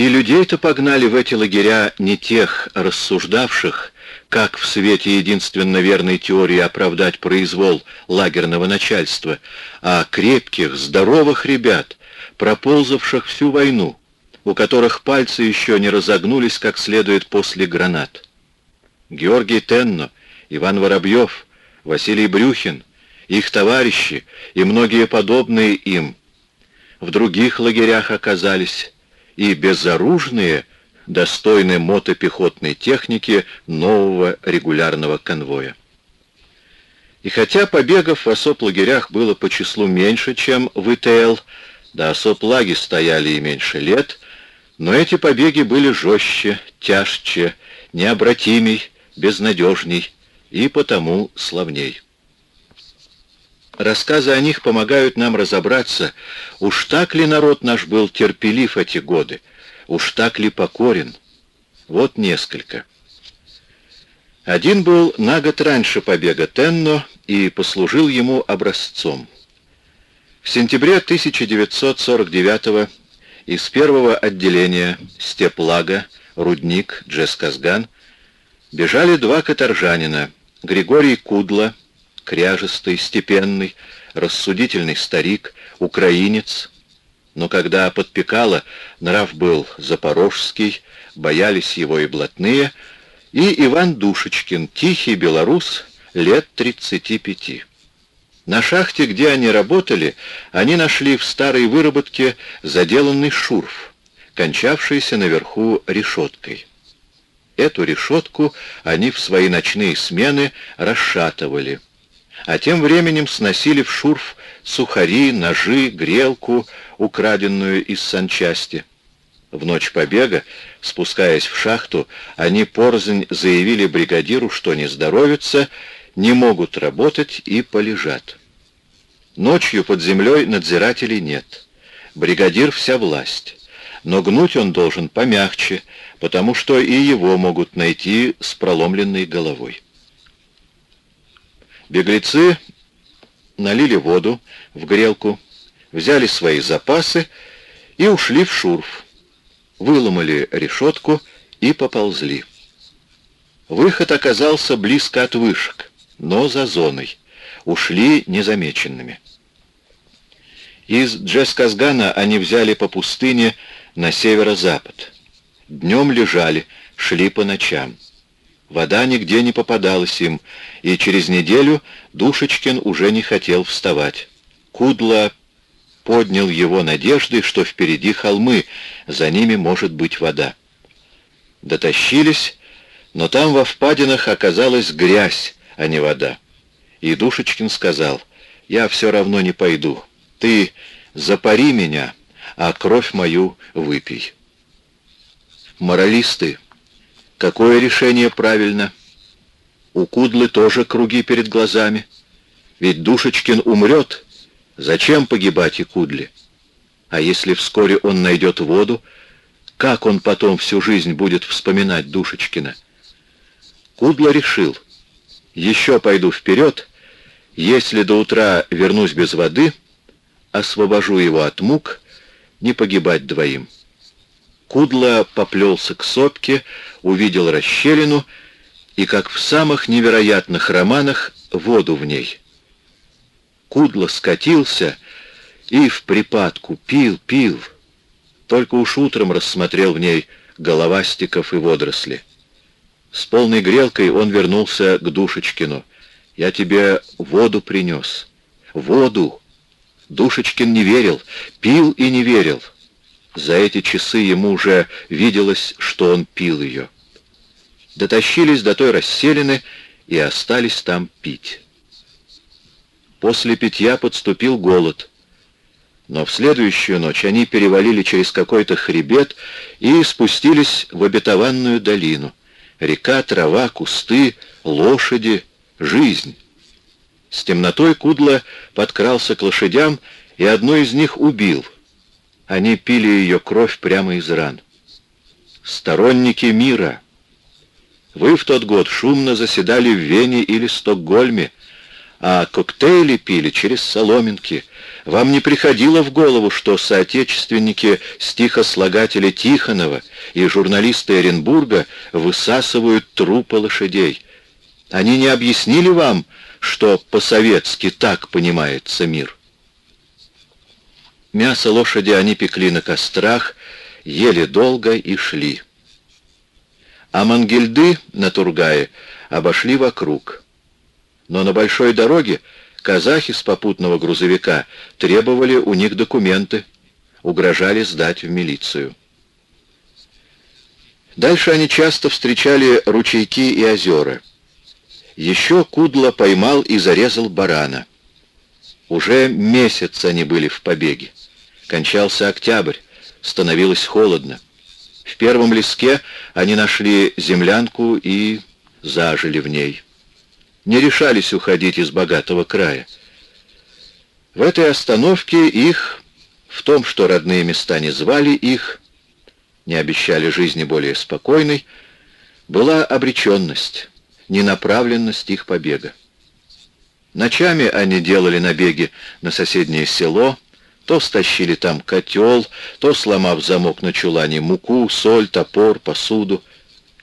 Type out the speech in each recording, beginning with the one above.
И людей-то погнали в эти лагеря не тех рассуждавших, как в свете единственно верной теории оправдать произвол лагерного начальства, а крепких, здоровых ребят, проползавших всю войну, у которых пальцы еще не разогнулись как следует после гранат. Георгий Тенно, Иван Воробьев, Василий Брюхин, их товарищи и многие подобные им в других лагерях оказались, и безоружные, достойны мотопехотной техники нового регулярного конвоя. И хотя побегов в осоп-лагерях было по числу меньше, чем в ИТЛ, да осоп-лаги стояли и меньше лет, но эти побеги были жестче, тяжче, необратимей, безнадежней и потому славней. Рассказы о них помогают нам разобраться, уж так ли народ наш был терпелив эти годы, уж так ли покорен. Вот несколько. Один был на год раньше побега Тенно и послужил ему образцом. В сентябре 1949 из первого отделения Степлага, Рудник, Джесказган бежали два каторжанина, Григорий Кудла, кряжестый, степенный, рассудительный старик, украинец, но когда подпекало, нрав был запорожский, боялись его и блатные, и Иван Душечкин, тихий белорус, лет 35. На шахте, где они работали, они нашли в старой выработке заделанный шурф, кончавшийся наверху решеткой. Эту решетку они в свои ночные смены расшатывали, а тем временем сносили в шурф сухари, ножи, грелку, украденную из санчасти. В ночь побега, спускаясь в шахту, они порзнь заявили бригадиру, что не здоровятся, не могут работать и полежат. Ночью под землей надзирателей нет. Бригадир вся власть. Но гнуть он должен помягче, потому что и его могут найти с проломленной головой. Беглецы налили воду в грелку, взяли свои запасы и ушли в шурф. Выломали решетку и поползли. Выход оказался близко от вышек, но за зоной. Ушли незамеченными. Из Джесказгана они взяли по пустыне на северо-запад. Днем лежали, шли по ночам. Вода нигде не попадалась им, и через неделю Душечкин уже не хотел вставать. Кудло поднял его надеждой, что впереди холмы, за ними может быть вода. Дотащились, но там во впадинах оказалась грязь, а не вода. И Душечкин сказал, «Я все равно не пойду. Ты запари меня, а кровь мою выпей». Моралисты Какое решение правильно? У Кудлы тоже круги перед глазами. Ведь Душечкин умрет. Зачем погибать и Кудле? А если вскоре он найдет воду, как он потом всю жизнь будет вспоминать Душечкина? Кудла решил. Еще пойду вперед. Если до утра вернусь без воды, освобожу его от мук, не погибать двоим. Кудло поплелся к сопке, увидел расщелину и, как в самых невероятных романах, воду в ней. Кудло скатился и в припадку пил, пил. Только уж утром рассмотрел в ней головастиков и водоросли. С полной грелкой он вернулся к Душечкину. «Я тебе воду принес. Воду!» Душечкин не верил, пил и не верил. За эти часы ему уже виделось, что он пил ее. Дотащились до той расселины и остались там пить. После питья подступил голод. Но в следующую ночь они перевалили через какой-то хребет и спустились в обетованную долину. Река, трава, кусты, лошади, жизнь. С темнотой Кудла подкрался к лошадям и одну из них убил — они пили ее кровь прямо из ран. Сторонники мира. Вы в тот год шумно заседали в Вене или Стокгольме, а коктейли пили через соломинки, Вам не приходило в голову, что соотечественники стихослагателя Тихонова и журналисты Оренбурга высасывают трупы лошадей? Они не объяснили вам, что по-советски так понимается мир? Мясо лошади они пекли на кострах, ели долго и шли. А Мангельды на Тургае обошли вокруг. Но на большой дороге казахи с попутного грузовика требовали у них документы, угрожали сдать в милицию. Дальше они часто встречали ручейки и озера. Еще Кудло поймал и зарезал барана. Уже месяц они были в побеге. Кончался октябрь, становилось холодно. В первом леске они нашли землянку и зажили в ней. Не решались уходить из богатого края. В этой остановке их, в том, что родные места не звали их, не обещали жизни более спокойной, была обреченность, ненаправленность их побега. Ночами они делали набеги на соседнее село, то стащили там котел, то, сломав замок на чулане, муку, соль, топор, посуду.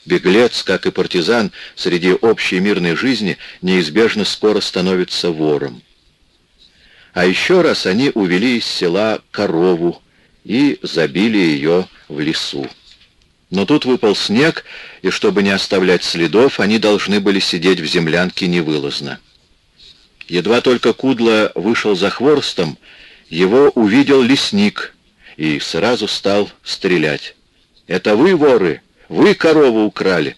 Беглец, как и партизан, среди общей мирной жизни неизбежно скоро становится вором. А еще раз они увели из села корову и забили ее в лесу. Но тут выпал снег, и чтобы не оставлять следов, они должны были сидеть в землянке невылазно. Едва только Кудло вышел за хворостом, его увидел лесник и сразу стал стрелять. «Это вы, воры? Вы корову украли!»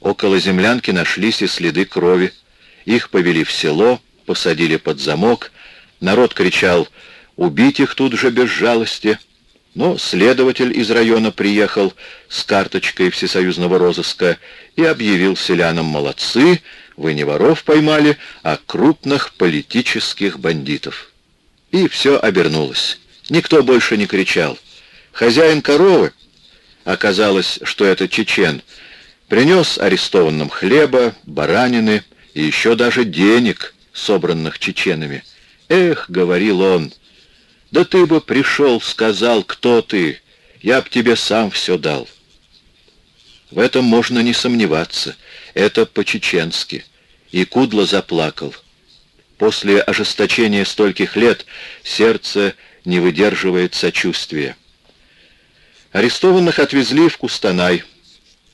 Около землянки нашлись и следы крови. Их повели в село, посадили под замок. Народ кричал «Убить их тут же без жалости!» Но следователь из района приехал с карточкой всесоюзного розыска и объявил селянам «Молодцы, вы не воров поймали, а крупных политических бандитов». И все обернулось. Никто больше не кричал. Хозяин коровы, оказалось, что это чечен, принес арестованным хлеба, баранины и еще даже денег, собранных чеченами. «Эх», — говорил он, — «да ты бы пришел, сказал, кто ты, я б тебе сам все дал». В этом можно не сомневаться, это по-чеченски. И Кудло заплакал. После ожесточения стольких лет сердце не выдерживает сочувствия. Арестованных отвезли в Кустанай.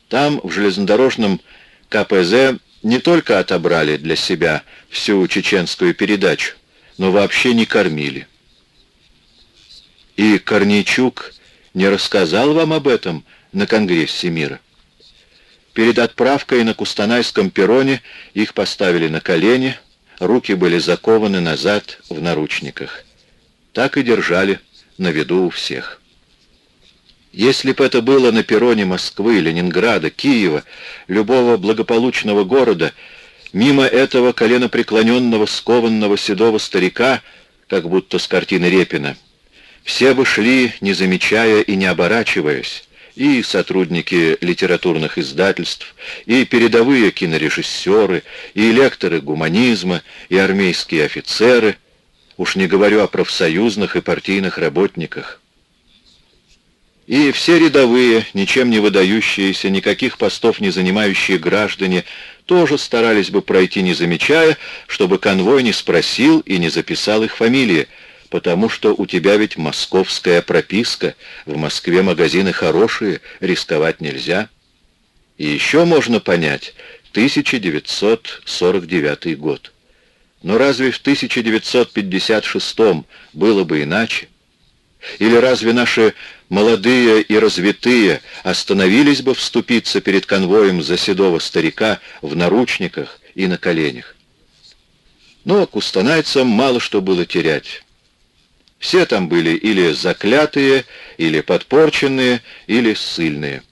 Там, в железнодорожном КПЗ, не только отобрали для себя всю чеченскую передачу, но вообще не кормили. И Корнейчук не рассказал вам об этом на Конгрессе мира. Перед отправкой на Кустанайском перроне их поставили на колени, руки были закованы назад в наручниках. Так и держали на виду у всех. Если бы это было на перроне Москвы, Ленинграда, Киева, любого благополучного города, мимо этого коленопреклоненного, скованного седого старика, как будто с картины Репина, все бы шли, не замечая и не оборачиваясь, и сотрудники литературных издательств, и передовые кинорежиссеры, и лекторы гуманизма, и армейские офицеры, уж не говорю о профсоюзных и партийных работниках. И все рядовые, ничем не выдающиеся, никаких постов не занимающие граждане, тоже старались бы пройти, не замечая, чтобы конвой не спросил и не записал их фамилии, потому что у тебя ведь московская прописка, в Москве магазины хорошие, рисковать нельзя. И еще можно понять 1949 год. Но разве в 1956 было бы иначе? Или разве наши молодые и развитые остановились бы вступиться перед конвоем за седого старика в наручниках и на коленях? Но кустанайцам мало что было терять. Все там были или заклятые, или подпорченные, или ссыльные.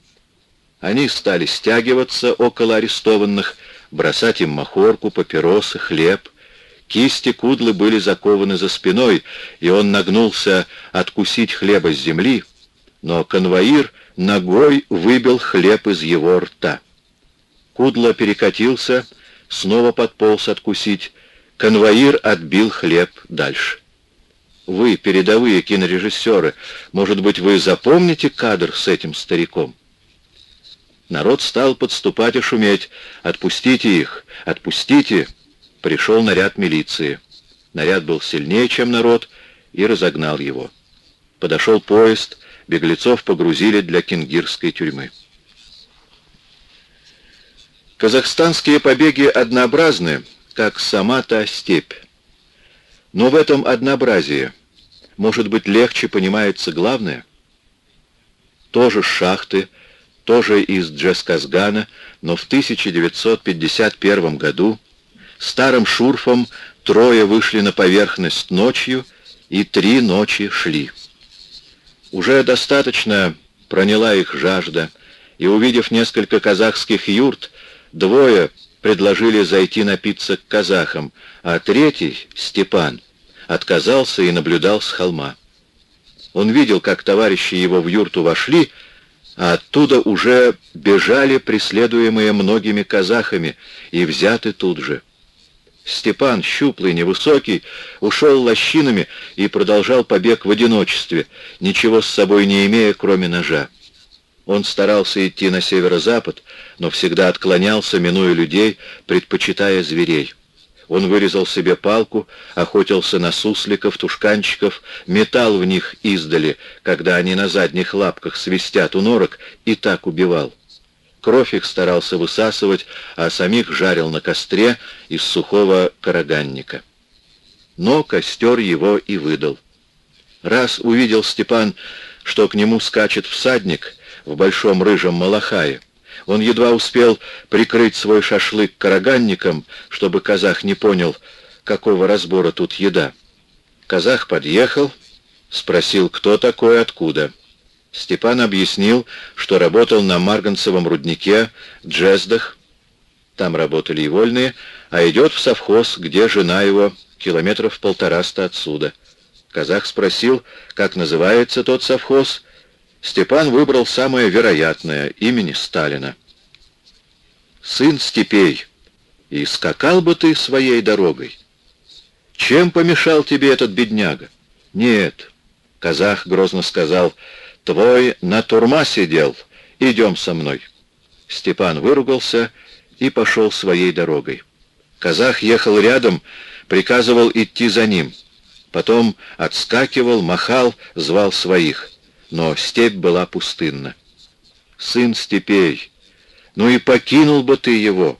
Они стали стягиваться около арестованных, бросать им махорку, папиросы, хлеб. Кисти кудлы были закованы за спиной, и он нагнулся откусить хлеба с земли, но конвоир ногой выбил хлеб из его рта. Кудло перекатился, снова подполз откусить. Конвоир отбил хлеб дальше. Вы, передовые кинорежиссеры, может быть, вы запомните кадр с этим стариком? Народ стал подступать и шуметь. «Отпустите их! Отпустите!» Пришел наряд милиции. Наряд был сильнее, чем народ, и разогнал его. Подошел поезд, беглецов погрузили для кенгирской тюрьмы. Казахстанские побеги однообразны, как сама та степь. Но в этом однообразии, может быть, легче понимается главное. Тоже шахты, тоже из Джесказгана, но в 1951 году старым шурфом трое вышли на поверхность ночью и три ночи шли. Уже достаточно проняла их жажда, и, увидев несколько казахских юрт, двое предложили зайти напиться к казахам, а третий, Степан, отказался и наблюдал с холма. Он видел, как товарищи его в юрту вошли, а оттуда уже бежали преследуемые многими казахами и взяты тут же. Степан, щуплый, невысокий, ушел лощинами и продолжал побег в одиночестве, ничего с собой не имея, кроме ножа. Он старался идти на северо-запад, но всегда отклонялся, минуя людей, предпочитая зверей. Он вырезал себе палку, охотился на сусликов, тушканчиков, метал в них издали, когда они на задних лапках свистят у норок, и так убивал. Кровь их старался высасывать, а самих жарил на костре из сухого караганника. Но костер его и выдал. Раз увидел Степан, что к нему скачет всадник в большом рыжем малахае, он едва успел прикрыть свой шашлык караганником, чтобы казах не понял, какого разбора тут еда. Казах подъехал, спросил, кто такой, откуда. Степан объяснил, что работал на Марганцевом руднике Джездах, там работали и вольные, а идет в совхоз, где жена его, километров полтораста отсюда. Казах спросил, как называется тот совхоз, Степан выбрал самое вероятное — имени Сталина. «Сын степей, и скакал бы ты своей дорогой. Чем помешал тебе этот бедняга?» «Нет», — казах грозно сказал, — «твой на турма сидел, идем со мной». Степан выругался и пошел своей дорогой. Казах ехал рядом, приказывал идти за ним. Потом отскакивал, махал, звал своих — но степь была пустынна. Сын степей, ну и покинул бы ты его.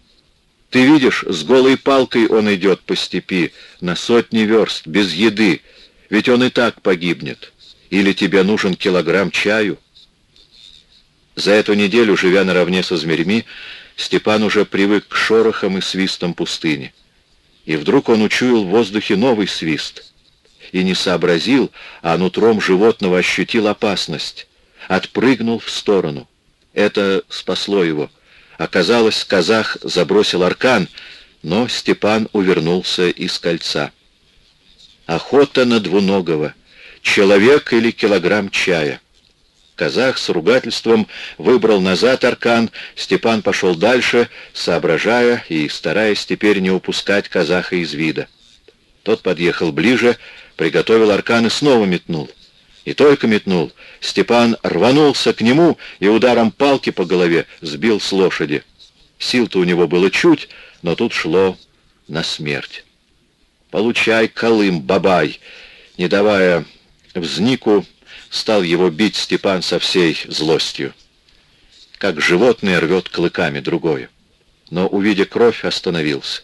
Ты видишь, с голой палкой он идет по степи, на сотни верст, без еды, ведь он и так погибнет. Или тебе нужен килограмм чаю? За эту неделю, живя наравне со зверьми, Степан уже привык к шорохам и свистам пустыни. И вдруг он учуял в воздухе новый свист — и не сообразил, а нутром животного ощутил опасность. Отпрыгнул в сторону. Это спасло его. Оказалось, казах забросил аркан, но Степан увернулся из кольца. Охота на двуногого. Человек или килограмм чая. Казах с ругательством выбрал назад аркан, Степан пошел дальше, соображая и стараясь теперь не упускать казаха из вида. Тот подъехал ближе, приготовил аркан и снова метнул. И только метнул, Степан рванулся к нему и ударом палки по голове сбил с лошади. Сил-то у него было чуть, но тут шло на смерть. «Получай, Колым, бабай!» Не давая взнику, стал его бить Степан со всей злостью. Как животное рвет клыками другое. Но, увидя кровь, остановился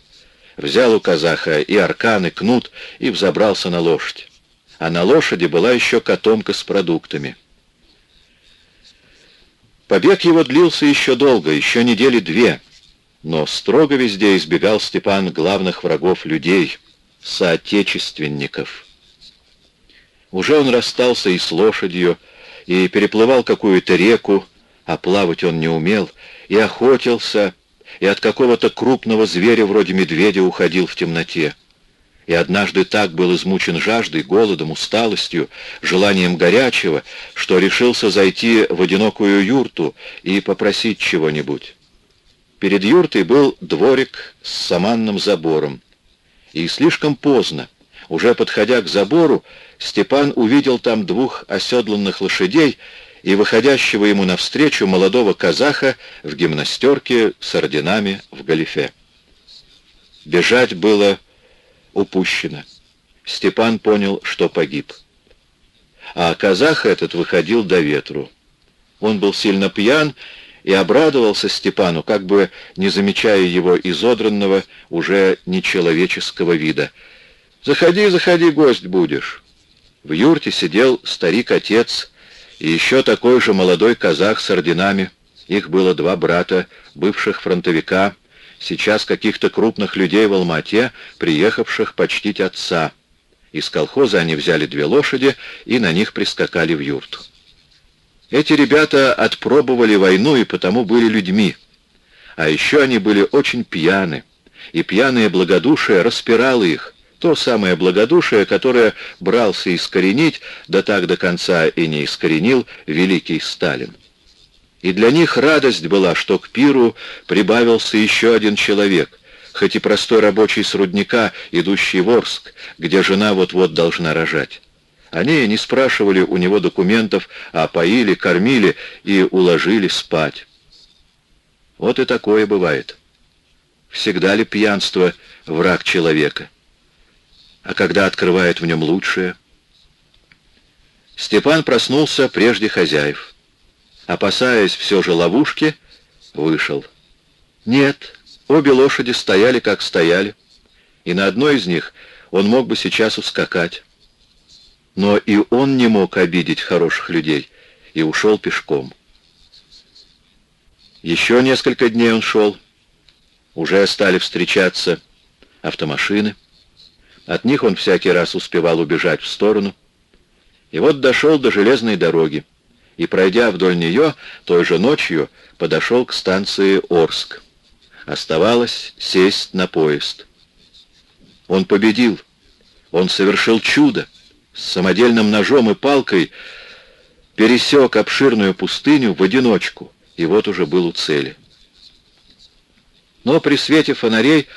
взял у казаха и аркан, и кнут, и взобрался на лошадь. А на лошади была еще котомка с продуктами. Побег его длился еще долго, еще недели две, но строго везде избегал Степан главных врагов людей, соотечественников. Уже он расстался и с лошадью, и переплывал какую-то реку, а плавать он не умел, и охотился, и от какого-то крупного зверя вроде медведя уходил в темноте. И однажды так был измучен жаждой, голодом, усталостью, желанием горячего, что решился зайти в одинокую юрту и попросить чего-нибудь. Перед юртой был дворик с саманным забором. И слишком поздно. Уже подходя к забору, Степан увидел там двух оседланных лошадей и выходящего ему навстречу молодого казаха в гимнастерке с орденами в галифе. Бежать было упущено. Степан понял, что погиб. А казах этот выходил до ветру. Он был сильно пьян и обрадовался Степану, как бы не замечая его изодранного, уже нечеловеческого вида. «Заходи, заходи, гость будешь». В юрте сидел старик-отец и еще такой же молодой казах с орденами. Их было два брата, бывших фронтовика, сейчас каких-то крупных людей в Алмате, приехавших почтить отца. Из колхоза они взяли две лошади и на них прискакали в юрту. Эти ребята отпробовали войну и потому были людьми. А еще они были очень пьяны, и пьяное благодушие распирало их, то самое благодушие, которое брался искоренить, да так до конца и не искоренил великий Сталин. И для них радость была, что к пиру прибавился еще один человек, хоть и простой рабочий с рудника, идущий в Орск, где жена вот-вот должна рожать. Они не спрашивали у него документов, а поили, кормили и уложили спать. Вот и такое бывает. Всегда ли пьянство враг человека? А когда открывает в нем лучшее? Степан проснулся прежде хозяев. Опасаясь все же ловушки, вышел. Нет, обе лошади стояли, как стояли, и на одной из них он мог бы сейчас ускакать. Но и он не мог обидеть хороших людей и ушел пешком. Еще несколько дней он шел. Уже стали встречаться автомашины. От них он всякий раз успевал убежать в сторону. И вот дошел до железной дороги и, пройдя вдоль нее, той же ночью подошел к станции Орск. Оставалось сесть на поезд. Он победил. Он совершил чудо с самодельным ножом и палкой пересек обширную пустыню в одиночку, и вот уже был у цели. Но при свете фонарей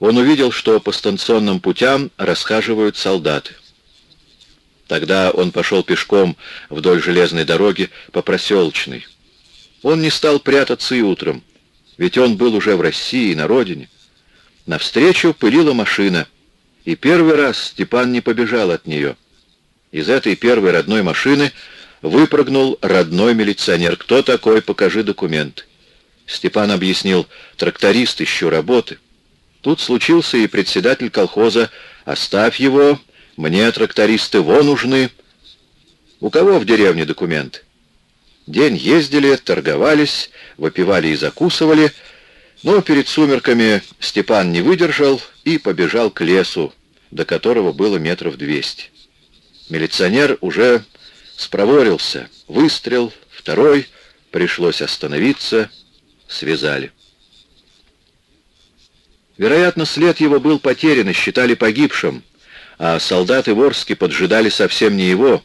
он увидел, что по станционным путям расхаживают солдаты. Тогда он пошел пешком вдоль железной дороги по проселочной. Он не стал прятаться и утром, ведь он был уже в России, на родине. Навстречу пылила машина, и первый раз Степан не побежал от нее — из этой первой родной машины выпрыгнул родной милиционер. «Кто такой? Покажи документ». Степан объяснил, тракторист, ищу работы. Тут случился и председатель колхоза. «Оставь его, мне трактористы вон нужны». «У кого в деревне документ?» День ездили, торговались, выпивали и закусывали, но перед сумерками Степан не выдержал и побежал к лесу, до которого было метров двести. Милиционер уже спроворился. Выстрел, второй, пришлось остановиться, связали. Вероятно, след его был потерян и считали погибшим, а солдаты Ворски поджидали совсем не его,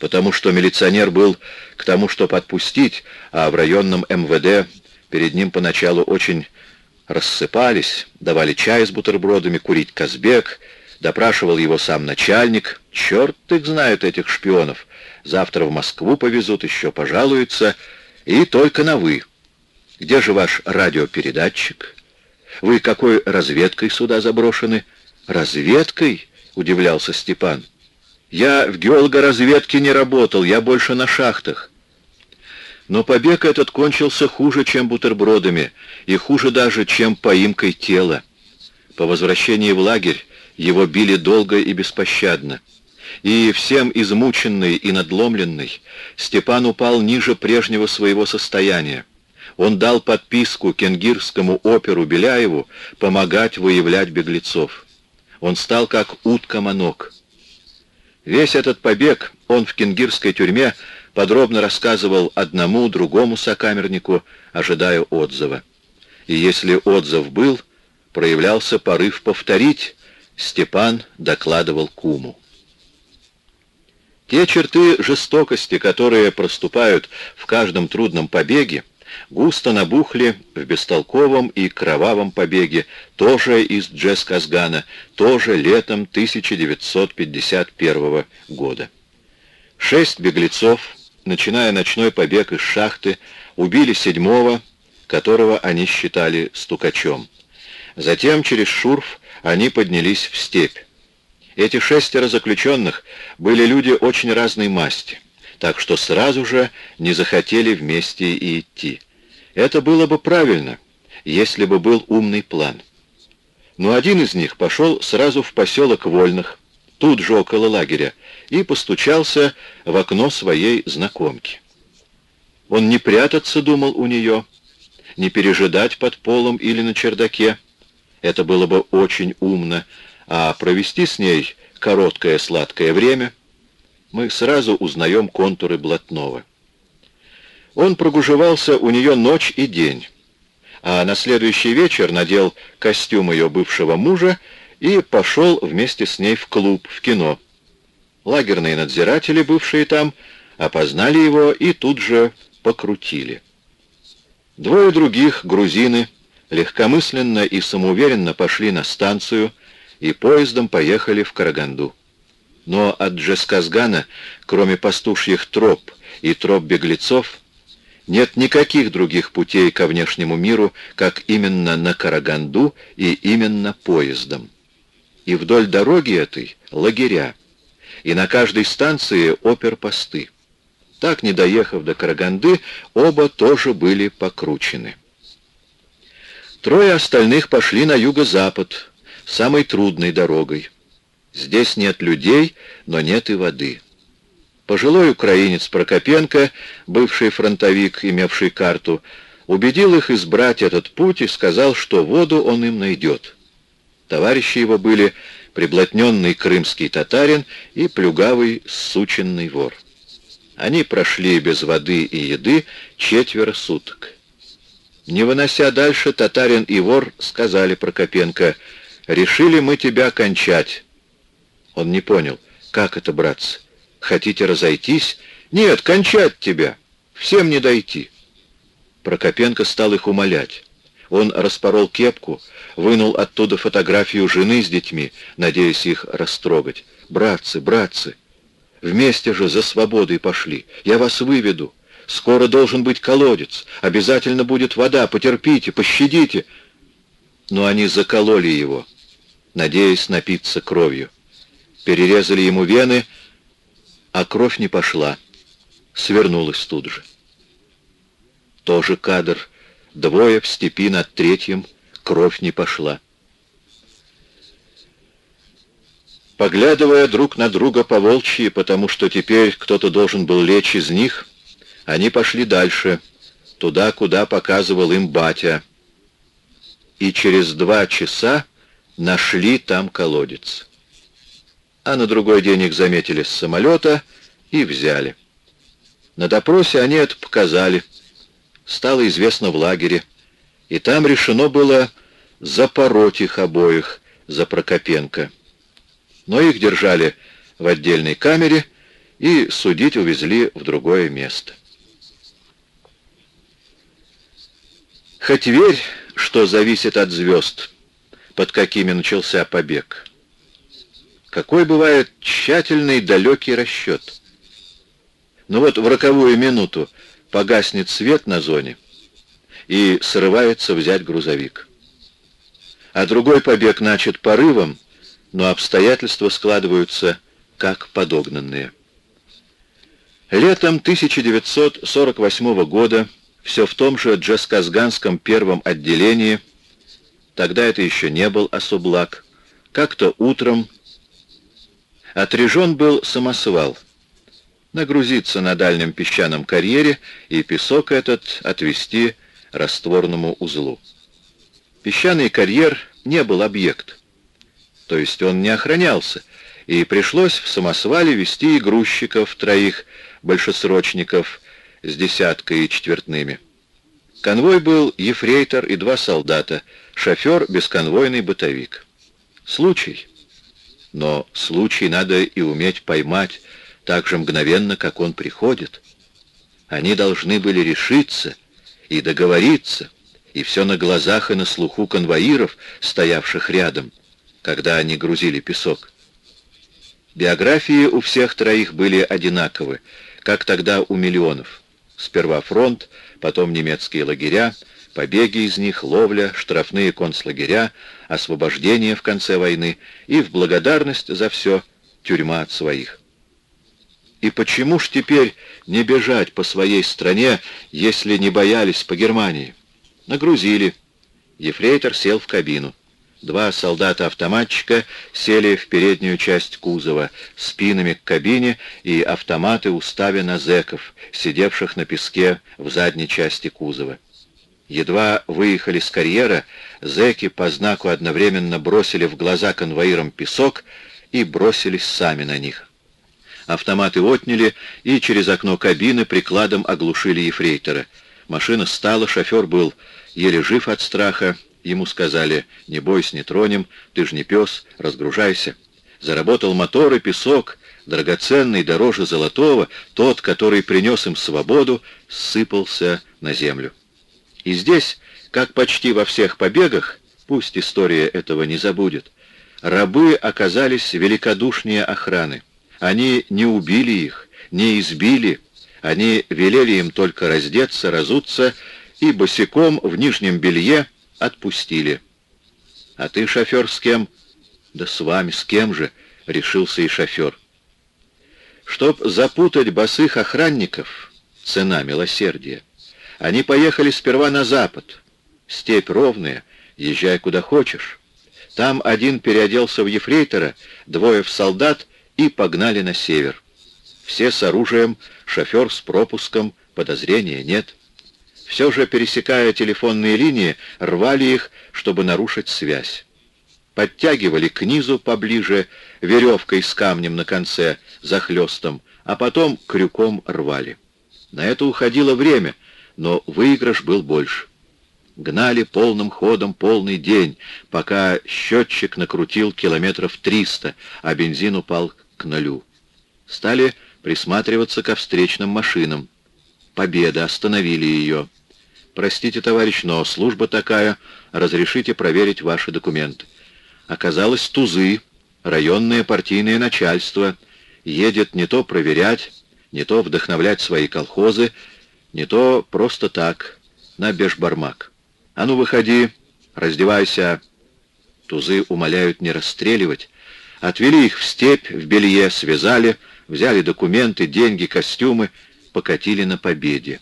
потому что милиционер был к тому, что подпустить, а в районном МВД перед ним поначалу очень рассыпались, давали чай с бутербродами, курить Казбек — Допрашивал его сам начальник. Черт их знает, этих шпионов. Завтра в Москву повезут, еще пожалуются. И только на «вы». Где же ваш радиопередатчик? Вы какой разведкой сюда заброшены? Разведкой? Удивлялся Степан. Я в геологоразведке не работал, я больше на шахтах. Но побег этот кончился хуже, чем бутербродами, и хуже даже, чем поимкой тела. По возвращении в лагерь его били долго и беспощадно. И всем измученный и надломленный, Степан упал ниже прежнего своего состояния. Он дал подписку кенгирскому оперу Беляеву помогать выявлять беглецов. Он стал как утка-манок. Весь этот побег он в кенгирской тюрьме подробно рассказывал одному, другому сокамернику, ожидая отзыва. И если отзыв был, проявлялся порыв повторить Степан докладывал куму. Те черты жестокости, которые проступают в каждом трудном побеге, густо набухли в бестолковом и кровавом побеге, тоже из Джесказгана, тоже летом 1951 года. Шесть беглецов, начиная ночной побег из шахты, убили седьмого, которого они считали стукачом. Затем через Шурф они поднялись в степь. Эти шестеро заключенных были люди очень разной масти, так что сразу же не захотели вместе и идти. Это было бы правильно, если бы был умный план. Но один из них пошел сразу в поселок Вольных, тут же около лагеря, и постучался в окно своей знакомки. Он не прятаться думал у нее, не пережидать под полом или на чердаке. Это было бы очень умно, а провести с ней короткое сладкое время мы сразу узнаем контуры блатного. Он прогужевался у нее ночь и день, а на следующий вечер надел костюм ее бывшего мужа и пошел вместе с ней в клуб, в кино. Лагерные надзиратели, бывшие там, опознали его и тут же покрутили. Двое других, грузины, легкомысленно и самоуверенно пошли на станцию и поездом поехали в Караганду. Но от Джесказгана, кроме пастушьих троп и троп беглецов, нет никаких других путей ко внешнему миру, как именно на Караганду и именно поездом и вдоль дороги этой лагеря, и на каждой станции оперпосты. Так, не доехав до Караганды, оба тоже были покручены. Трое остальных пошли на юго-запад, самой трудной дорогой. Здесь нет людей, но нет и воды. Пожилой украинец Прокопенко, бывший фронтовик, имевший карту, убедил их избрать этот путь и сказал, что воду он им найдет. Товарищи его были приблотненный крымский татарин и плюгавый сученный вор. Они прошли без воды и еды четверо суток. Не вынося дальше, татарин и вор сказали Прокопенко, «Решили мы тебя кончать». Он не понял, как это, братцы, хотите разойтись? Нет, кончать тебя, всем не дойти. Прокопенко стал их умолять. Он распорол кепку, вынул оттуда фотографию жены с детьми, надеясь их растрогать. «Братцы, братцы, вместе же за свободой пошли. Я вас выведу. Скоро должен быть колодец. Обязательно будет вода. Потерпите, пощадите». Но они закололи его, надеясь напиться кровью. Перерезали ему вены, а кровь не пошла. Свернулась тут же. Тоже кадр — Двое в степи над третьим, кровь не пошла. Поглядывая друг на друга по волчьи, потому что теперь кто-то должен был лечь из них, они пошли дальше, туда, куда показывал им батя. И через два часа нашли там колодец. А на другой день их заметили с самолета и взяли. На допросе они это показали — стало известно в лагере, и там решено было запороть их обоих за Прокопенко. Но их держали в отдельной камере и судить увезли в другое место. Хоть верь, что зависит от звезд, под какими начался побег. Какой бывает тщательный далекий расчет. Но вот в роковую минуту погаснет свет на зоне и срывается взять грузовик. А другой побег начат порывом, но обстоятельства складываются как подогнанные. Летом 1948 года все в том же Джасказганском первом отделении, тогда это еще не был особлак, как-то утром отрежен был самосвал — нагрузиться на дальнем песчаном карьере и песок этот отвести растворному узлу. Песчаный карьер не был объект, то есть он не охранялся, и пришлось в самосвале вести и грузчиков троих большесрочников с десяткой и четвертными. Конвой был ефрейтор и два солдата, шофер — бесконвойный бытовик. Случай. Но случай надо и уметь поймать, так же мгновенно, как он приходит. Они должны были решиться и договориться, и все на глазах и на слуху конвоиров, стоявших рядом, когда они грузили песок. Биографии у всех троих были одинаковы, как тогда у миллионов. Сперва фронт, потом немецкие лагеря, побеги из них, ловля, штрафные концлагеря, освобождение в конце войны и в благодарность за все тюрьма от своих. И почему ж теперь не бежать по своей стране, если не боялись по Германии? Нагрузили. Ефрейтор сел в кабину. Два солдата-автоматчика сели в переднюю часть кузова, спинами к кабине и автоматы уставя на зэков, сидевших на песке в задней части кузова. Едва выехали с карьера, зэки по знаку одновременно бросили в глаза конвоирам песок и бросились сами на них. Автоматы отняли и через окно кабины прикладом оглушили ефрейтора. Машина стала, шофер был еле жив от страха. Ему сказали, не бойся, не тронем, ты ж не пес, разгружайся. Заработал мотор и песок, драгоценный, дороже золотого, тот, который принес им свободу, сыпался на землю. И здесь, как почти во всех побегах, пусть история этого не забудет, рабы оказались великодушнее охраны. Они не убили их, не избили, они велели им только раздеться, разуться и босиком в нижнем белье отпустили. «А ты, шофер, с кем?» «Да с вами, с кем же?» — решился и шофер. Чтоб запутать босых охранников, цена милосердия, они поехали сперва на запад. Степь ровная, езжай куда хочешь. Там один переоделся в ефрейтора, двое в солдат, и погнали на север. Все с оружием, шофер с пропуском, подозрения нет. Все же, пересекая телефонные линии, рвали их, чтобы нарушить связь. Подтягивали к низу поближе, веревкой с камнем на конце, захлестом, а потом крюком рвали. На это уходило время, но выигрыш был больше. Гнали полным ходом полный день, пока счетчик накрутил километров триста, а бензин упал к нулю. Стали присматриваться ко встречным машинам. Победа, остановили ее. «Простите, товарищ, но служба такая, разрешите проверить ваши документы». Оказалось, тузы, районное партийное начальство, едет не то проверять, не то вдохновлять свои колхозы, не то просто так, на бешбармак. «А ну, выходи, раздевайся». Тузы умоляют не расстреливать, Отвели их в степь, в белье, связали, взяли документы, деньги, костюмы, покатили на победе.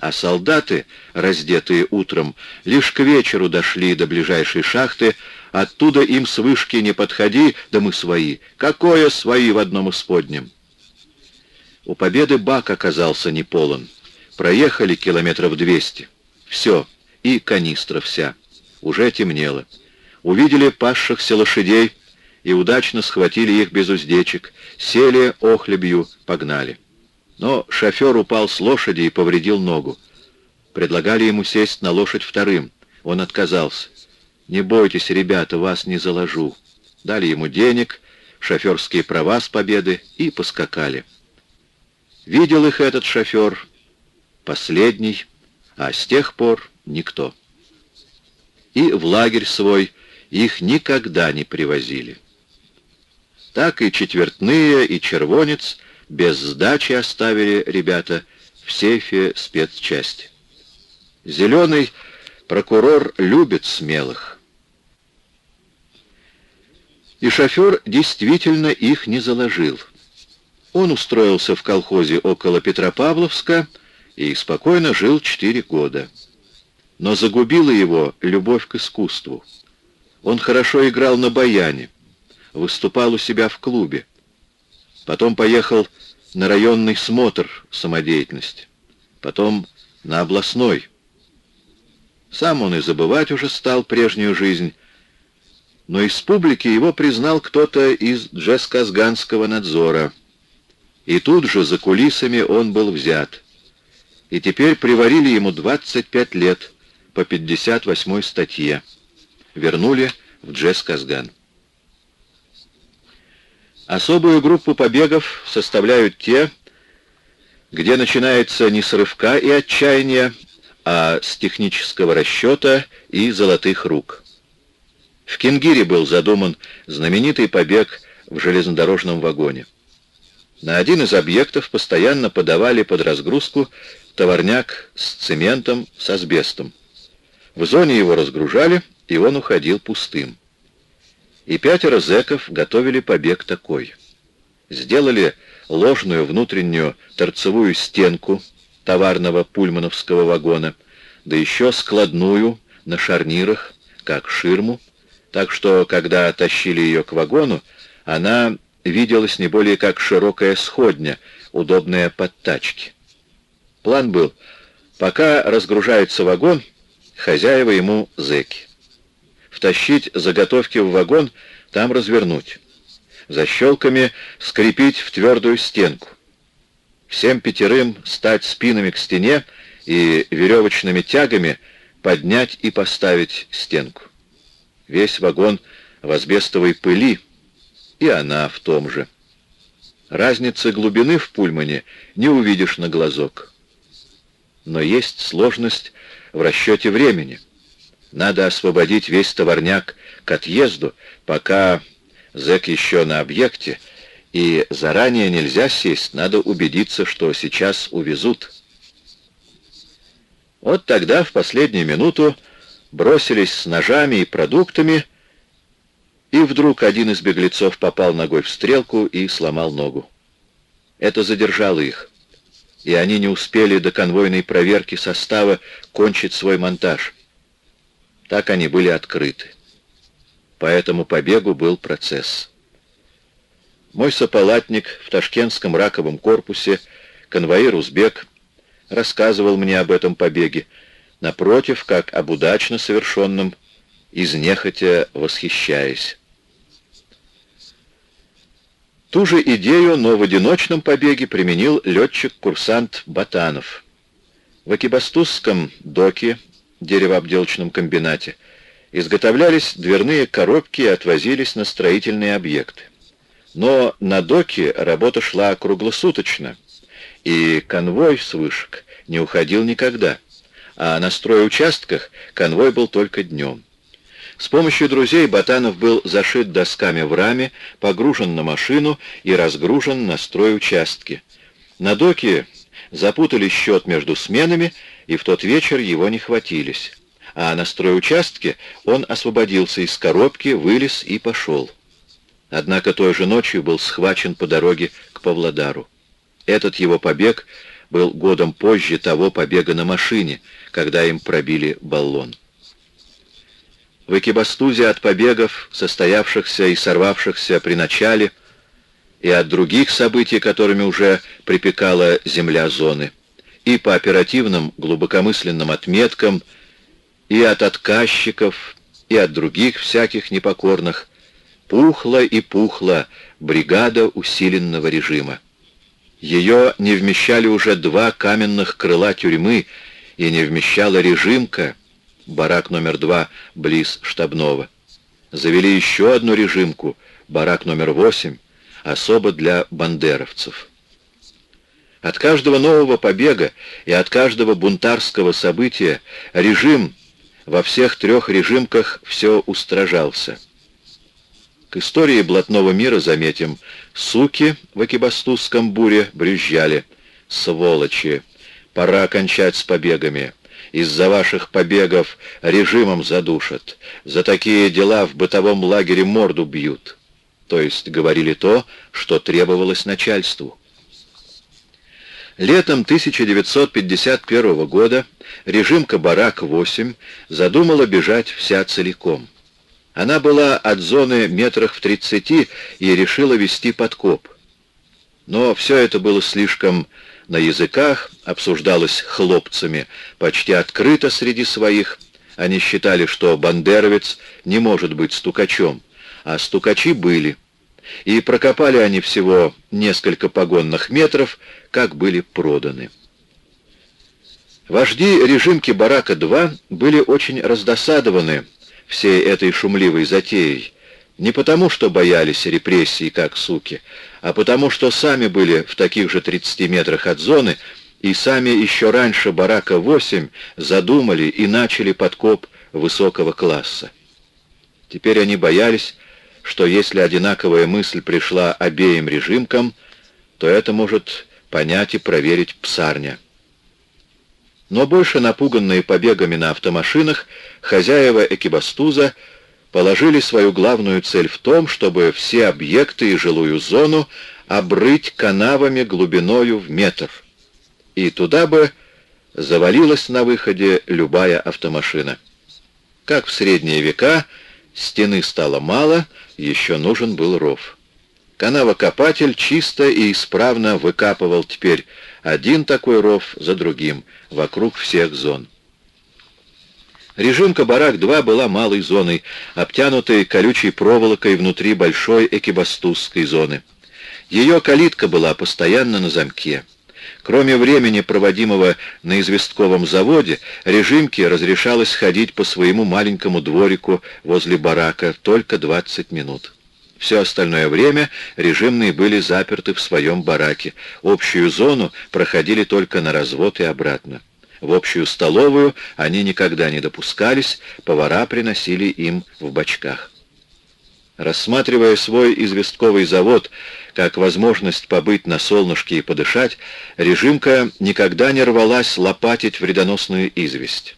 А солдаты, раздетые утром, лишь к вечеру дошли до ближайшей шахты, оттуда им с вышки не подходи, да мы свои. Какое свои в одном исподнем? У победы бак оказался не полон. Проехали километров двести. Все, и канистра вся. Уже темнело. Увидели пасшихся лошадей, и удачно схватили их без уздечек, сели охлебью, погнали. Но шофер упал с лошади и повредил ногу. Предлагали ему сесть на лошадь вторым. Он отказался. «Не бойтесь, ребята, вас не заложу». Дали ему денег, шоферские права с победы и поскакали. Видел их этот шофер, последний, а с тех пор никто. И в лагерь свой их никогда не привозили так и четвертные, и червонец без сдачи оставили ребята в сейфе спецчасти. Зеленый прокурор любит смелых. И шофер действительно их не заложил. Он устроился в колхозе около Петропавловска и спокойно жил четыре года. Но загубила его любовь к искусству. Он хорошо играл на баяне, выступал у себя в клубе. Потом поехал на районный смотр самодеятельности. Потом на областной. Сам он и забывать уже стал прежнюю жизнь. Но из публики его признал кто-то из джесказганского надзора. И тут же за кулисами он был взят. И теперь приварили ему 25 лет по 58 статье. Вернули в Джесказган. Особую группу побегов составляют те, где начинается не с рывка и отчаяния, а с технического расчета и золотых рук. В Кенгире был задуман знаменитый побег в железнодорожном вагоне. На один из объектов постоянно подавали под разгрузку товарняк с цементом, с асбестом. В зоне его разгружали, и он уходил пустым. И пятеро зэков готовили побег такой. Сделали ложную внутреннюю торцевую стенку товарного пульмановского вагона, да еще складную на шарнирах, как ширму, так что, когда тащили ее к вагону, она виделась не более как широкая сходня, удобная под тачки. План был, пока разгружается вагон, хозяева ему зэки. Втащить заготовки в вагон, там развернуть. Защелками скрепить в твердую стенку. Всем пятерым стать спинами к стене и веревочными тягами поднять и поставить стенку. Весь вагон в асбестовой пыли, и она в том же. Разницы глубины в пульмане не увидишь на глазок. Но есть сложность в расчете времени. Надо освободить весь товарняк к отъезду, пока зэк еще на объекте, и заранее нельзя сесть, надо убедиться, что сейчас увезут. Вот тогда, в последнюю минуту, бросились с ножами и продуктами, и вдруг один из беглецов попал ногой в стрелку и сломал ногу. Это задержало их, и они не успели до конвойной проверки состава кончить свой монтаж. Так они были открыты. По этому побегу был процесс. Мой сопалатник в ташкентском раковом корпусе, конвоир Узбек, рассказывал мне об этом побеге, напротив, как об удачно совершенном, из нехотя восхищаясь. Ту же идею, но в одиночном побеге применил летчик-курсант Батанов. В Акибастузском доке, деревообделочном комбинате, изготовлялись дверные коробки и отвозились на строительные объекты. Но на доке работа шла круглосуточно, и конвой с вышек не уходил никогда а на стройучастках конвой был только днем. С помощью друзей Батанов был зашит досками в раме, погружен на машину и разгружен на стройучастке. На доке запутали счет между сменами, и в тот вечер его не хватились. А на стройучастке он освободился из коробки, вылез и пошел. Однако той же ночью был схвачен по дороге к Павлодару. Этот его побег был годом позже того побега на машине, когда им пробили баллон. В Экибастузе от побегов, состоявшихся и сорвавшихся при начале, и от других событий, которыми уже припекала земля зоны, и по оперативным глубокомысленным отметкам, и от отказчиков, и от других всяких непокорных, пухла и пухла бригада усиленного режима. Ее не вмещали уже два каменных крыла тюрьмы и не вмещала режимка, барак номер два, близ штабного. Завели еще одну режимку, барак номер восемь, особо для бандеровцев. От каждого нового побега и от каждого бунтарского события режим во всех трех режимках все устражался. К истории блатного мира заметим, суки в Акибастузском буре брюзжали. Сволочи! Пора кончать с побегами. Из-за ваших побегов режимом задушат. За такие дела в бытовом лагере морду бьют. То есть говорили то, что требовалось начальству. Летом 1951 года режимка «Барак-8» задумала бежать вся целиком. Она была от зоны метрах в тридцати и решила вести подкоп. Но все это было слишком на языках, обсуждалось хлопцами, почти открыто среди своих. Они считали, что бандеровец не может быть стукачом, а стукачи были. И прокопали они всего несколько погонных метров, как были проданы. Вожди режимки «Барака-2» были очень раздосадованы всей этой шумливой затеей, не потому, что боялись репрессий, как суки, а потому, что сами были в таких же 30 метрах от зоны и сами еще раньше барака-8 задумали и начали подкоп высокого класса. Теперь они боялись, что если одинаковая мысль пришла обеим режимкам, то это может понять и проверить псарня. Но больше напуганные побегами на автомашинах, хозяева Экибастуза положили свою главную цель в том, чтобы все объекты и жилую зону обрыть канавами глубиною в метр. И туда бы завалилась на выходе любая автомашина. Как в средние века, стены стало мало, еще нужен был ров. Канавокопатель чисто и исправно выкапывал теперь один такой ров за другим вокруг всех зон. Режимка «Барак-2» была малой зоной, обтянутой колючей проволокой внутри большой экибастузской зоны. Ее калитка была постоянно на замке. Кроме времени, проводимого на известковом заводе, режимке разрешалось ходить по своему маленькому дворику возле барака только 20 минут. Все остальное время режимные были заперты в своем бараке. Общую зону проходили только на развод и обратно. В общую столовую они никогда не допускались, повара приносили им в бочках. Рассматривая свой известковый завод как возможность побыть на солнышке и подышать, режимка никогда не рвалась лопатить вредоносную известь.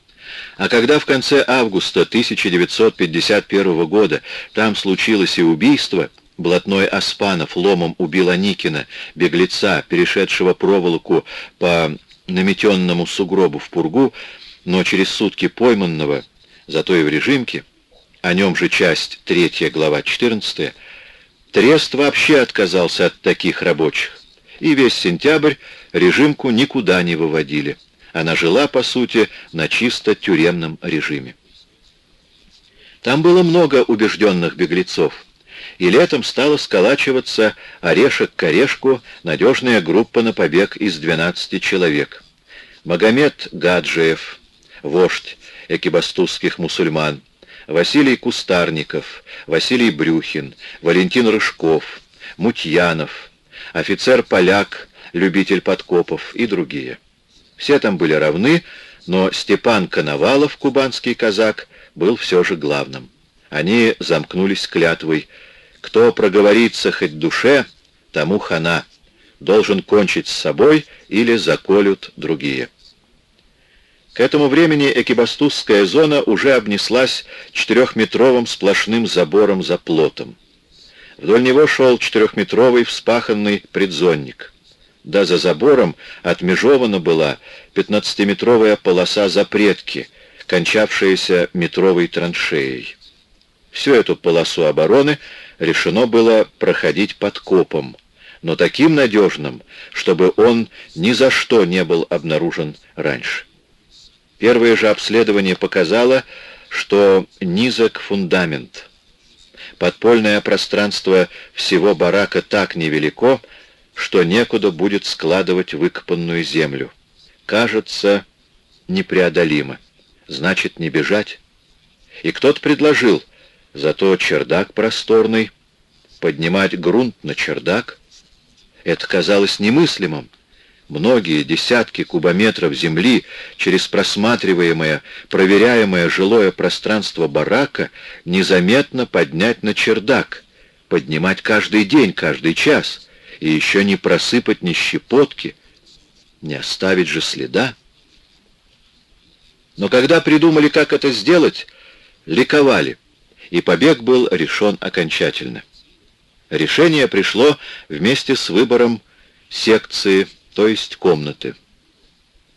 А когда в конце августа 1951 года там случилось и убийство, блатной Аспанов ломом убил Аникина, беглеца, перешедшего проволоку по наметенному сугробу в пургу, но через сутки пойманного, зато и в режимке, о нем же часть 3 глава 14 Трест вообще отказался от таких рабочих, и весь сентябрь режимку никуда не выводили. Она жила, по сути, на чисто тюремном режиме. Там было много убежденных беглецов, и летом стала сколачиваться орешек к орешку надежная группа на побег из 12 человек. Магомед Гаджиев, вождь экибастузских мусульман, Василий Кустарников, Василий Брюхин, Валентин Рыжков, Мутьянов, офицер-поляк, любитель подкопов и другие. Все там были равны, но Степан Коновалов, кубанский казак, был все же главным. Они замкнулись клятвой. Кто проговорится хоть душе, тому хана. Должен кончить с собой или заколют другие. К этому времени Экибастузская зона уже обнеслась четырехметровым сплошным забором за плотом. Вдоль него шел четырехметровый вспаханный предзонник. Да за забором отмежована была пятнадцатиметровая полоса запретки, кончавшаяся метровой траншеей. Всю эту полосу обороны решено было проходить под копом, но таким надежным, чтобы он ни за что не был обнаружен раньше. Первое же обследование показало, что низок фундамент. Подпольное пространство всего барака так невелико, что некуда будет складывать выкопанную землю. Кажется, непреодолимо. Значит, не бежать. И кто-то предложил, зато чердак просторный, поднимать грунт на чердак. Это казалось немыслимым. Многие десятки кубометров земли через просматриваемое, проверяемое жилое пространство барака незаметно поднять на чердак, поднимать каждый день, каждый час, и еще не просыпать ни щепотки, не оставить же следа. Но когда придумали, как это сделать, ликовали, и побег был решен окончательно. Решение пришло вместе с выбором секции то есть комнаты.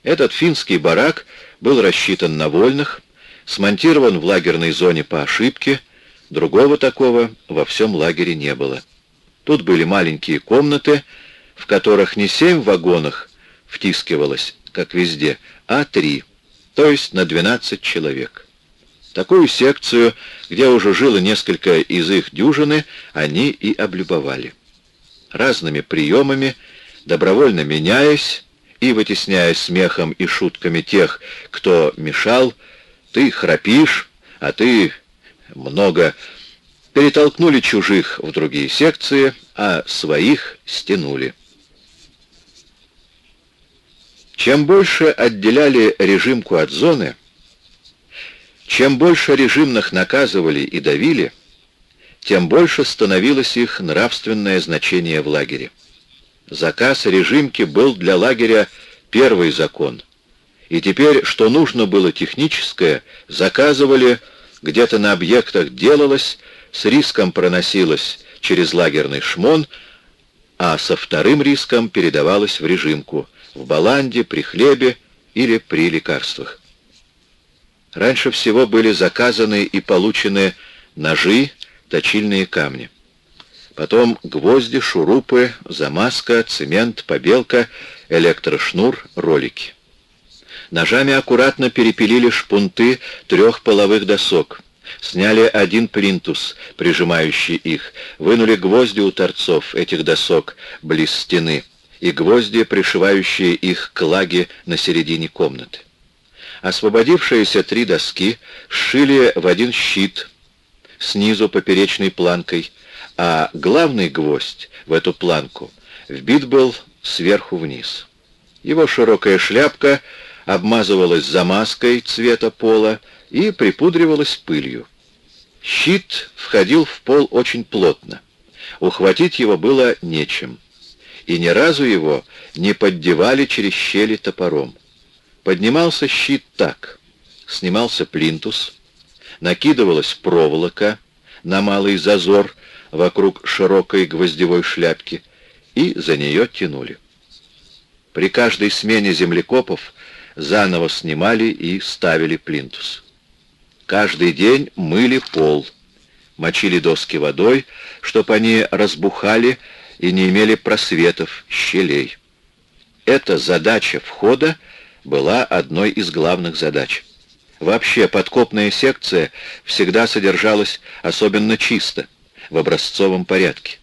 Этот финский барак был рассчитан на вольных, смонтирован в лагерной зоне по ошибке, другого такого во всем лагере не было. Тут были маленькие комнаты, в которых не семь вагонах втискивалось, как везде, а три, то есть на 12 человек. Такую секцию, где уже жило несколько из их дюжины, они и облюбовали. Разными приемами добровольно меняясь и вытесняя смехом и шутками тех, кто мешал, ты храпишь, а ты много перетолкнули чужих в другие секции, а своих стянули. Чем больше отделяли режимку от зоны, чем больше режимных наказывали и давили, тем больше становилось их нравственное значение в лагере. Заказ режимки был для лагеря первый закон. И теперь, что нужно было техническое, заказывали, где-то на объектах делалось, с риском проносилось через лагерный шмон, а со вторым риском передавалось в режимку, в баланде, при хлебе или при лекарствах. Раньше всего были заказаны и получены ножи, точильные камни. Потом гвозди, шурупы, замазка, цемент, побелка, электрошнур, ролики. Ножами аккуратно перепилили шпунты трех половых досок. Сняли один плинтус, прижимающий их, вынули гвозди у торцов этих досок близ стены и гвозди, пришивающие их к лаге на середине комнаты. Освободившиеся три доски сшили в один щит, снизу поперечной планкой, а главный гвоздь в эту планку вбит был сверху вниз. Его широкая шляпка обмазывалась замазкой цвета пола и припудривалась пылью. Щит входил в пол очень плотно. Ухватить его было нечем. И ни разу его не поддевали через щели топором. Поднимался щит так. Снимался плинтус, накидывалась проволока на малый зазор вокруг широкой гвоздевой шляпки и за нее тянули. При каждой смене землекопов заново снимали и ставили плинтус. Каждый день мыли пол, мочили доски водой, чтоб они разбухали и не имели просветов, щелей. Эта задача входа была одной из главных задач. Вообще, подкопная секция всегда содержалась особенно чисто, в образцовом порядке.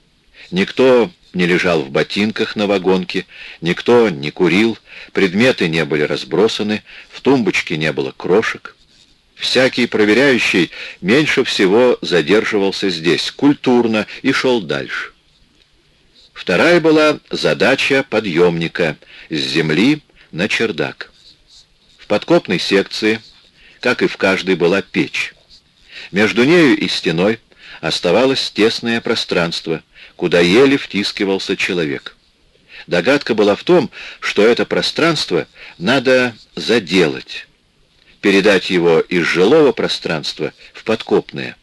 Никто не лежал в ботинках на вагонке, никто не курил, предметы не были разбросаны, в тумбочке не было крошек. Всякий проверяющий меньше всего задерживался здесь, культурно, и шел дальше. Вторая была задача подъемника с земли на чердак. В подкопной секции как и в каждой была печь. Между нею и стеной оставалось тесное пространство, куда еле втискивался человек. Догадка была в том, что это пространство надо заделать, передать его из жилого пространства в подкопное.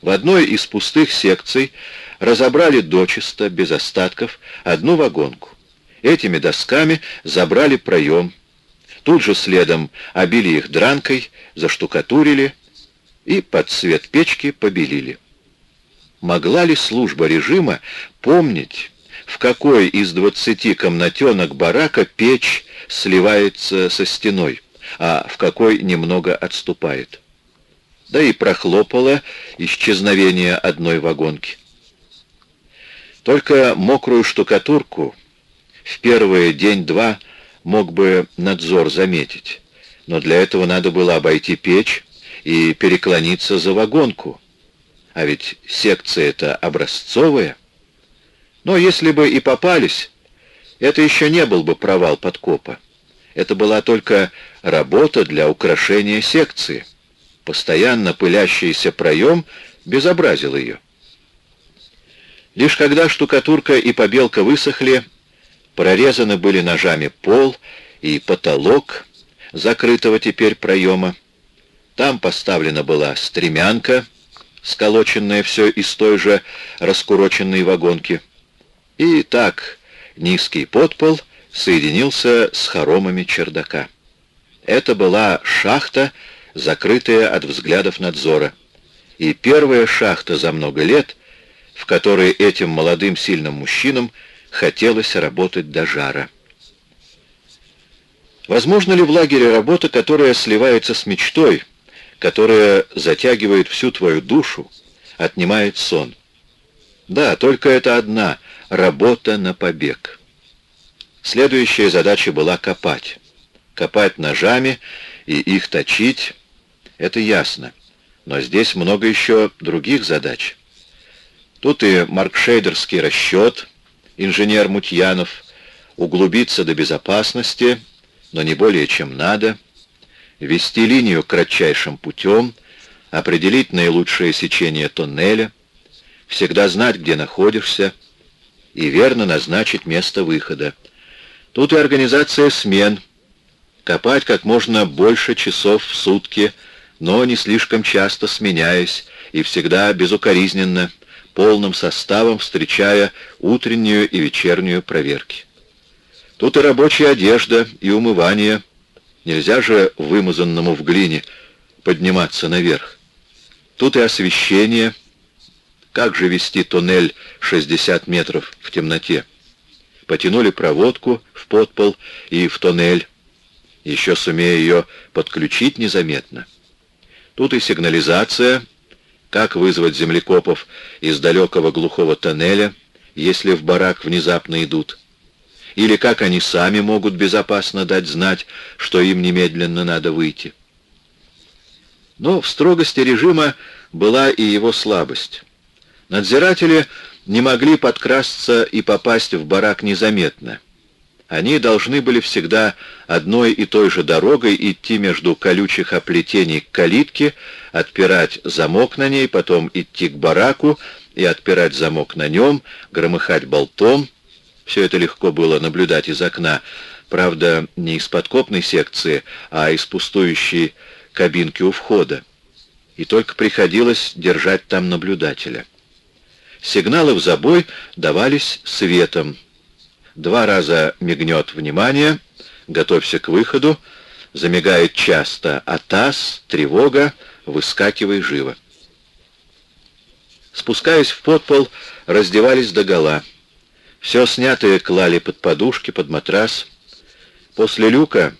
В одной из пустых секций разобрали дочисто, без остатков, одну вагонку. Этими досками забрали проем, Тут же следом обили их дранкой, заштукатурили и под цвет печки побелили. Могла ли служба режима помнить, в какой из двадцати комнатенок барака печь сливается со стеной, а в какой немного отступает? Да и прохлопало исчезновение одной вагонки. Только мокрую штукатурку в первые день-два мог бы надзор заметить, но для этого надо было обойти печь и переклониться за вагонку. А ведь секция это образцовая. Но если бы и попались, это еще не был бы провал подкопа. Это была только работа для украшения секции. Постоянно пылящийся проем безобразил ее. Лишь когда штукатурка и побелка высохли, Прорезаны были ножами пол и потолок закрытого теперь проема. Там поставлена была стремянка, сколоченная все из той же раскуроченной вагонки. И так низкий подпол соединился с хоромами чердака. Это была шахта, закрытая от взглядов надзора. И первая шахта за много лет, в которой этим молодым сильным мужчинам хотелось работать до жара. Возможно ли в лагере работа, которая сливается с мечтой, которая затягивает всю твою душу, отнимает сон? Да, только это одна — работа на побег. Следующая задача была копать. Копать ножами и их точить — это ясно. Но здесь много еще других задач. Тут и маркшейдерский расчет — инженер Мутьянов, углубиться до безопасности, но не более чем надо, вести линию кратчайшим путем, определить наилучшее сечение тоннеля, всегда знать, где находишься, и верно назначить место выхода. Тут и организация смен, копать как можно больше часов в сутки, но не слишком часто сменяясь и всегда безукоризненно, полным составом встречая утреннюю и вечернюю проверки. Тут и рабочая одежда, и умывание. Нельзя же вымазанному в глине подниматься наверх. Тут и освещение. Как же вести туннель 60 метров в темноте? Потянули проводку в подпол и в туннель. Еще сумея ее подключить незаметно. Тут и сигнализация, как вызвать землекопов из далекого глухого тоннеля, если в барак внезапно идут или как они сами могут безопасно дать знать, что им немедленно надо выйти. Но в строгости режима была и его слабость. Надзиратели не могли подкрасться и попасть в барак незаметно. Они должны были всегда одной и той же дорогой идти между колючих оплетений к калитке, отпирать замок на ней, потом идти к бараку и отпирать замок на нем, громыхать болтом, все это легко было наблюдать из окна, правда, не из подкопной секции, а из пустующей кабинки у входа. И только приходилось держать там наблюдателя. Сигналы в забой давались светом. Два раза мигнет внимание, готовься к выходу, замигает часто атас, тревога, выскакивай живо. Спускаясь в подпол, раздевались догола. Все снятое клали под подушки, под матрас. После люка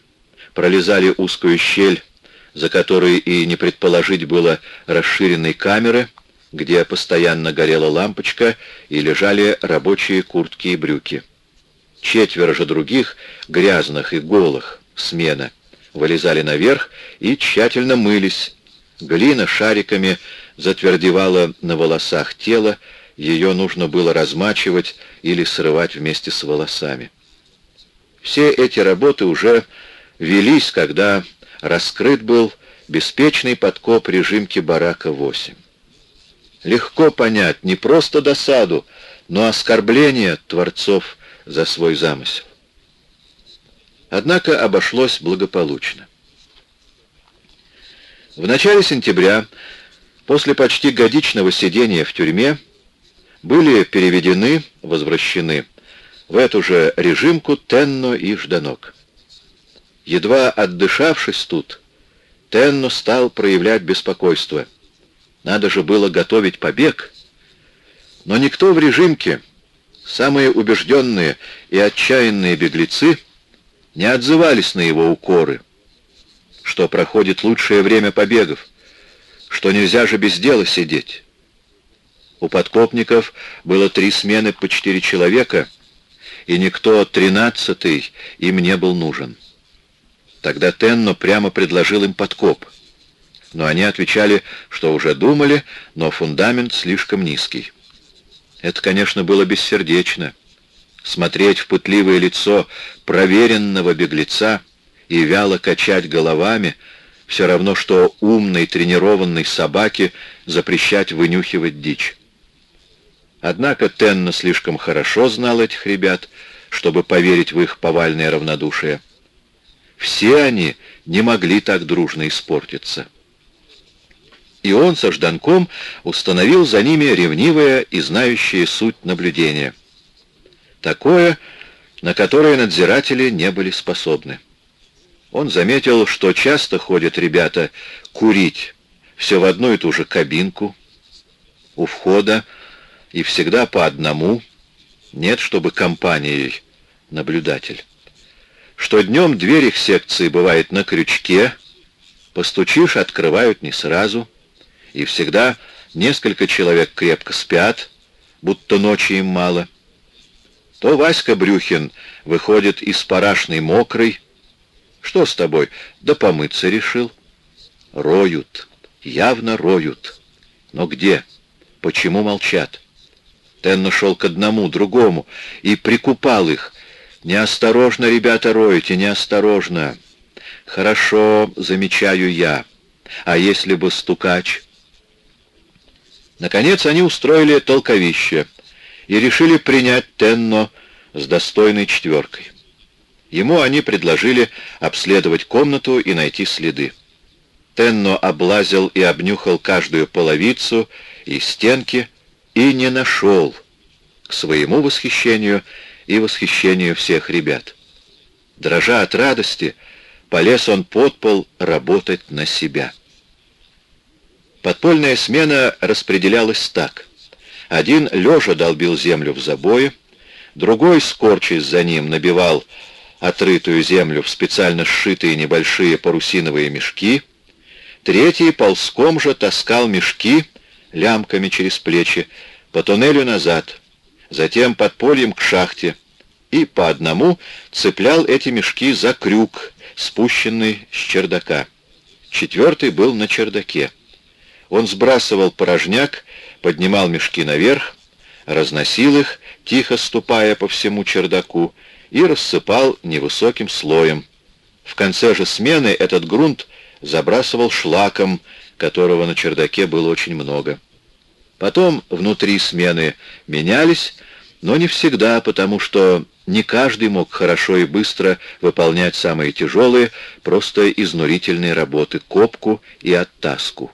пролезали узкую щель, за которой и не предположить было расширенной камеры, где постоянно горела лампочка и лежали рабочие куртки и брюки. Четверо же других, грязных и голых, смена, вылезали наверх и тщательно мылись. Глина шариками затвердевала на волосах тела, ее нужно было размачивать или срывать вместе с волосами. Все эти работы уже велись, когда раскрыт был беспечный подкоп режимки барака-8. Легко понять не просто досаду, но оскорбление творцов за свой замысел. Однако обошлось благополучно. В начале сентября, после почти годичного сидения в тюрьме, были переведены, возвращены в эту же режимку Тенно и Жданок. Едва отдышавшись тут, Тенно стал проявлять беспокойство. Надо же было готовить побег. Но никто в режимке, самые убежденные и отчаянные беглецы, не отзывались на его укоры, что проходит лучшее время побегов, что нельзя же без дела сидеть. У подкопников было три смены по четыре человека, и никто тринадцатый им не был нужен. Тогда Тенно прямо предложил им подкоп. Но они отвечали, что уже думали, но фундамент слишком низкий. Это, конечно, было бессердечно. Смотреть в пытливое лицо проверенного беглеца и вяло качать головами — все равно, что умной тренированной собаке запрещать вынюхивать дичь. Однако Тенно слишком хорошо знал этих ребят, чтобы поверить в их повальное равнодушие. Все они не могли так дружно испортиться. И он со Жданком установил за ними ревнивое и знающее суть наблюдение. Такое, на которое надзиратели не были способны. Он заметил, что часто ходят ребята курить все в одну и ту же кабинку. У входа и всегда по одному, нет, чтобы компанией наблюдатель. Что днем дверь их секции бывает на крючке, постучишь, открывают не сразу, и всегда несколько человек крепко спят, будто ночи им мало. То Васька Брюхин выходит из парашной мокрой. Что с тобой? Да помыться решил. Роют, явно роют. Но где? Почему молчат? Тенно шел к одному, другому и прикупал их. «Неосторожно, ребята, роете, неосторожно!» «Хорошо, замечаю я. А если бы стукач?» Наконец они устроили толковище и решили принять Тенно с достойной четверкой. Ему они предложили обследовать комнату и найти следы. Тенно облазил и обнюхал каждую половицу и стенки и не нашел, к своему восхищению и восхищению всех ребят. Дрожа от радости, полез он под пол работать на себя. Подпольная смена распределялась так. Один лежа долбил землю в забое, другой, скорчись за ним, набивал отрытую землю в специально сшитые небольшие парусиновые мешки, третий ползком же таскал мешки лямками через плечи по туннелю назад, затем подпольем к шахте и по одному цеплял эти мешки за крюк, спущенный с чердака. Четвертый был на чердаке. Он сбрасывал порожняк, поднимал мешки наверх, разносил их, тихо ступая по всему чердаку, и рассыпал невысоким слоем. В конце же смены этот грунт забрасывал шлаком, которого на чердаке было очень много. Потом внутри смены менялись, но не всегда, потому что не каждый мог хорошо и быстро выполнять самые тяжелые, просто изнурительные работы — копку и оттаску.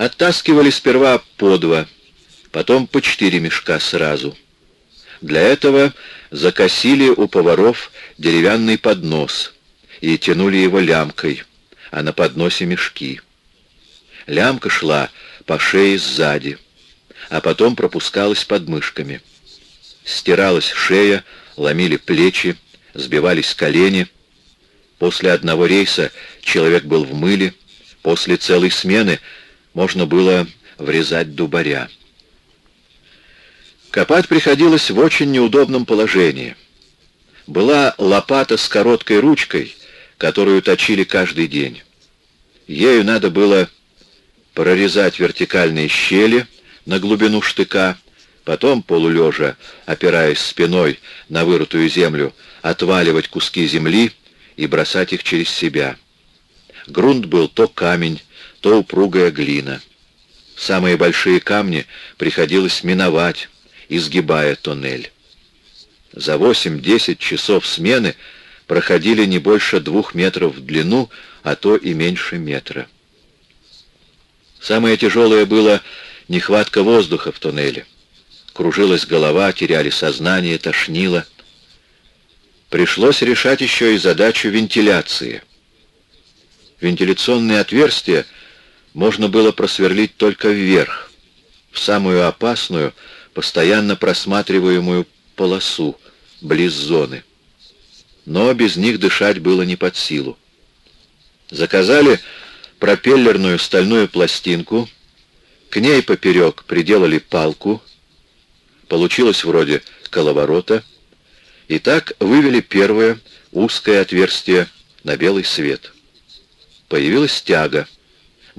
Оттаскивали сперва по два, потом по четыре мешка сразу. Для этого закосили у поваров деревянный поднос и тянули его лямкой, а на подносе мешки. Лямка шла по шее сзади, а потом пропускалась под мышками. Стиралась шея, ломили плечи, сбивались колени. После одного рейса человек был в мыле, после целой смены можно было врезать дубаря. Копать приходилось в очень неудобном положении. Была лопата с короткой ручкой, которую точили каждый день. Ею надо было прорезать вертикальные щели на глубину штыка, потом полулежа, опираясь спиной на вырытую землю, отваливать куски земли и бросать их через себя. Грунт был то камень, то упругая глина. Самые большие камни приходилось миновать, изгибая тоннель. За 8-10 часов смены проходили не больше двух метров в длину, а то и меньше метра. Самое тяжелое было нехватка воздуха в туннеле. Кружилась голова, теряли сознание, тошнило. Пришлось решать еще и задачу вентиляции. Вентиляционные отверстия можно было просверлить только вверх, в самую опасную, постоянно просматриваемую полосу, близ зоны. Но без них дышать было не под силу. Заказали пропеллерную стальную пластинку, к ней поперек приделали палку, получилось вроде коловорота, и так вывели первое узкое отверстие на белый свет. Появилась тяга,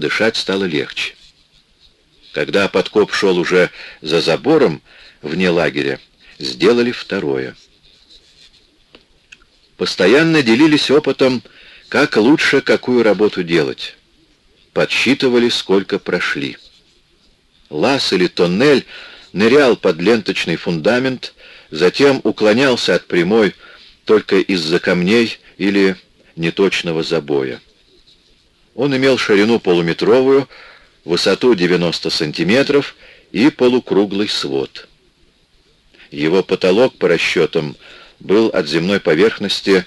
дышать стало легче. Когда подкоп шел уже за забором, вне лагеря, сделали второе. Постоянно делились опытом, как лучше какую работу делать. Подсчитывали, сколько прошли. Лаз или тоннель нырял под ленточный фундамент, затем уклонялся от прямой только из-за камней или неточного забоя. Он имел ширину полуметровую, высоту 90 сантиметров и полукруглый свод. Его потолок, по расчетам, был от земной поверхности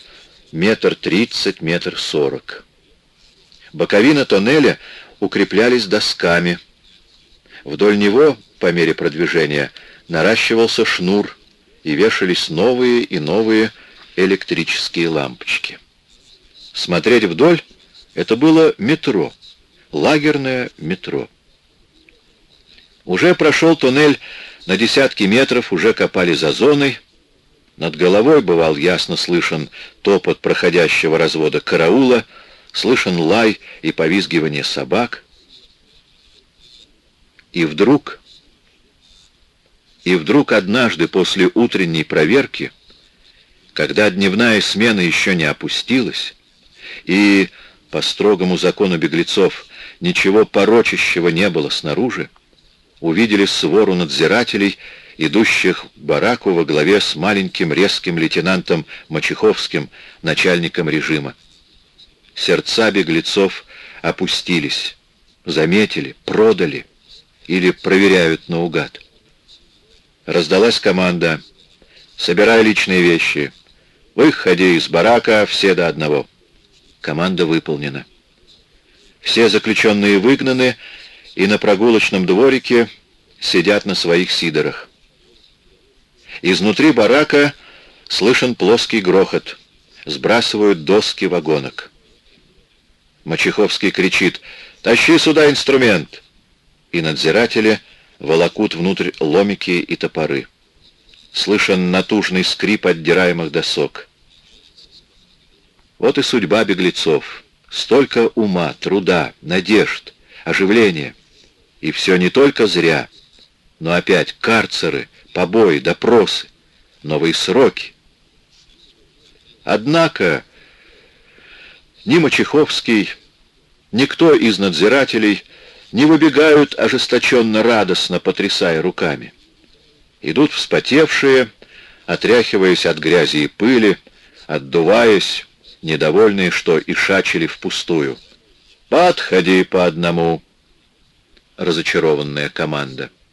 метр тридцать, метр сорок. Боковина тоннеля укреплялись досками. Вдоль него, по мере продвижения, наращивался шнур, и вешались новые и новые электрические лампочки. Смотреть вдоль — это было метро — лагерное метро. Уже прошел туннель на десятки метров, уже копали за зоной. Над головой бывал ясно слышен топот проходящего развода караула, слышен лай и повизгивание собак. И вдруг И вдруг однажды после утренней проверки, когда дневная смена еще не опустилась, и, по строгому закону беглецов, ничего порочащего не было снаружи, увидели свору надзирателей, идущих к бараку во главе с маленьким резким лейтенантом Мачеховским, начальником режима. Сердца беглецов опустились, заметили, продали или проверяют наугад. Раздалась команда «Собирай личные вещи. Выходи из барака все до одного». Команда выполнена. Все заключенные выгнаны и на прогулочном дворике сидят на своих сидорах. Изнутри барака слышен плоский грохот. Сбрасывают доски вагонок. Мачеховский кричит «Тащи сюда инструмент!» И надзиратели волокут внутрь ломики и топоры. Слышен натужный скрип отдираемых досок. Вот и судьба беглецов. Столько ума, труда, надежд, оживления. И все не только зря, но опять карцеры, побои, допросы, новые сроки. Однако ни Мачеховский, никто из надзирателей не выбегают ожесточенно радостно, потрясая руками. Идут вспотевшие, отряхиваясь от грязи и пыли, отдуваясь, недовольные, что и шачили впустую. «Подходи по одному!» Разочарованная команда —